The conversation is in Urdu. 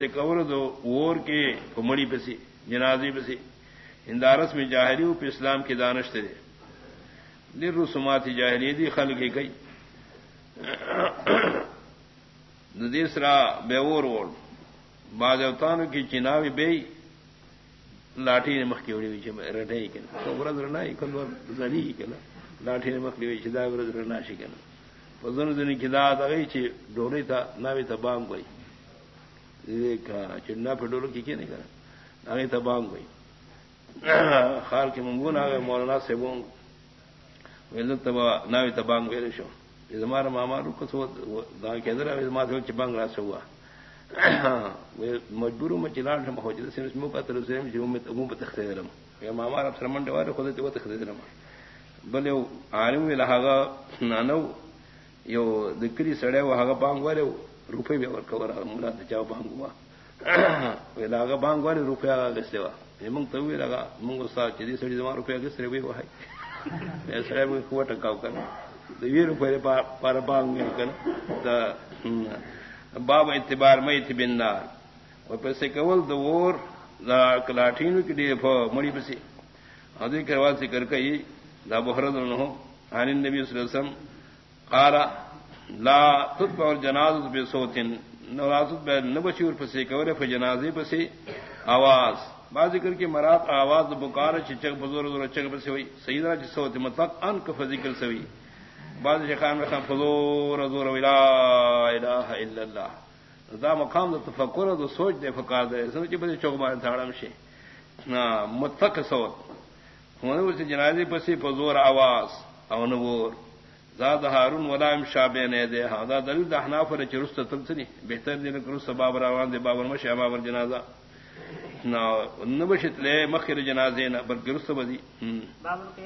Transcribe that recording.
کور دو وور کے کمڑی پسی جنازی پسی ہندارس میں جاہری پہ اسلام کی دانش تھے نر رسومات جاہری دی خل کی گئی دیسرا بے اور ووڑ بعض اوتانوں کی چناوی بے۔ لاٹھی نے مخ کی اڑی ہوئی رٹائی کے تو برد رنائی کل زنی کے نا لاٹھی نے مخ لی ہوئی چدا برد رناشی کے نا پزن دنی کدا گئی چی ڈوری تھا ناوی تھا بام گئی۔ چنڈا پھر کی کیا نہیں کرا؟ آگے تبانگ ہوئی خال کے منگون آ گئے مولانا سے بونگ تبا ناوی تبانگ ویلے شو ہمارا ماما رک سو کے ادھر ماتے چبانگ را سے ہوا مجبور میں چلاٹ ہو جاتے اس منہ پتر سے منہ پہ تختے رم یا ماما رب سرمن ڈوارے خود تو تختے رم بلے عالم لہاگا نانو، یو دکری سڑے وہ ہاگا پانگ والے روپے بھی اور کور ملا چاو بانگ ہوا لاگا بانگ والے روپیہ گستے وا منگ تو بھی لگا منگ استاد چیزی سڑی زمان روپیہ گس رہے بھی وہ ہے سڑے میں کھوا ٹکاو کرنا یہ روپے پار بانگ میں کرنا۔ باب اعتبار میں اتبار اور پیسے کول دو اور کلاٹین کی لیے مڑی پسی۔ ادی کروا سے کر کے دا بحرد ہو عن النبی صلی اللہ علیہ وسلم قال لا تتبع الجناز بصوت. نوازت بے نبشور پسی کورے ف جنازے پسی آواز. بعض ذکر کی مرات آواز بکار چچک بزرگ اور چک پسی ہوئی. سیدنا جس صوت مطلق ان کا ذکر سوی بعض شیخان میں خان فزور زور لا الہ الا اللہ. دا مقام دا تفکر دا سوچ دے فکار دے. سمجھ بڑے چوک مار تھاڑا مشی. متفق صوت. ہونے سے جنازے پسی فزور آواز. او نور. زاد ہارون ولام شابے نے دے ہا دا دل دہنا پر چرست تلسنی بہتر دین کرو سباب روان دے بابر مشا بابر جنازہ نہ نبشت لے مخر جنازے نہ بلکہ رست بدی